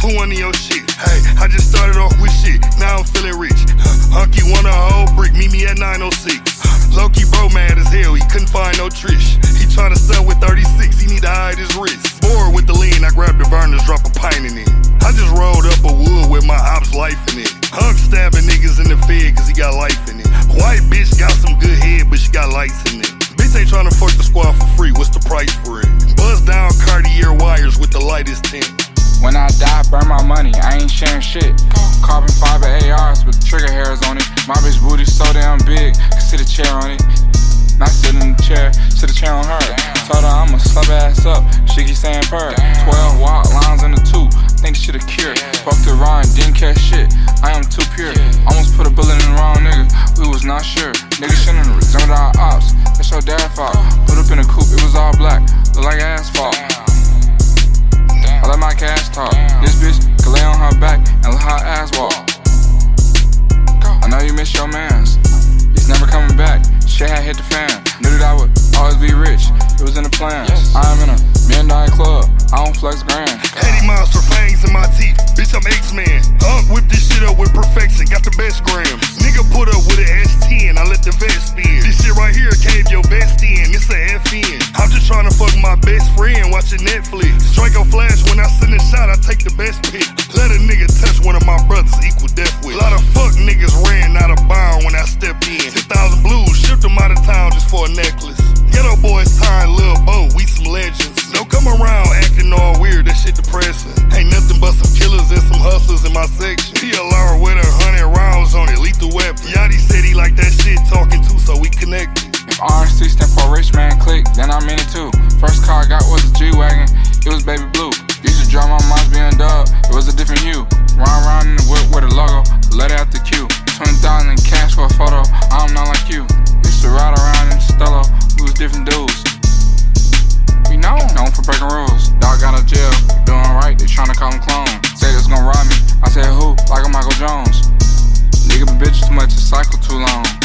Who want yo your shit? Hey, I just started off with shit, now I'm feeling rich. Hunky want a whole brick, meet me at 906. Loki bro mad as hell, he couldn't find no Trish. He tryna sell with 36, he need to hide his wrist. Bored with the lean, I grabbed the burners, drop a pint in it. I just rolled up a wood with my ops life in it. Hunk stabbing niggas in the fed cause he got life in it. White bitch got some good head, but she got lights in it. Bitch ain't tryna fuck the squad for Sharing shit. Carbon fiber ARs with trigger hairs on it. My bitch booty so damn big, can sit a chair on it. Not sitting in the chair, sit a chair on her. Told her I'ma slap ass up, she keep saying purr. 12 wild lines in the two, think this shit a cure. Fucked the Ryan, didn't care shit, I am too pure. Almost put a bullet in the wrong nigga, we was not sure. Nigga shouldn't resemble our ops, that's your dad fault. Put up in a coupe, it was all black, look like asphalt. I let my cash talk. Shit had hit the fan. Knew that I would always be rich. It was in the plans. I am in a dollar club. I don't flex grand. Eddie Munster fangs in my teeth. Bitch, I'm X-Man. Unk whip this shit up with perfection. Got the best grams. Nigga put up with an S10. I let the vest spin. This shit right here cave your best in. It's a FN. I'm just trying to fuck my best friend watching Netflix. Draco Flash when I send a shot, I take the best pick. Let a nigga touch one of my brothers equal section. PLR with a hundred rounds on it, lethal weapon. Yachty said he like that shit talking too, so we connected. RC stand for rich man click, then I'm in it too. First car I got was a G Wagon, it was baby blue. Used to drive my mom's being dub, it was a different hue. Round round in the whip with a logo, let out the queue. 20,000 cash for a photo, I'm not like you. Used to ride around in Stella, we was different dudes. We know, known for breaking rules. Dog got out of jail, doing right, they tryna call him clone. Like a Michael Jones. Nigga been bitch too much, to cycle too long.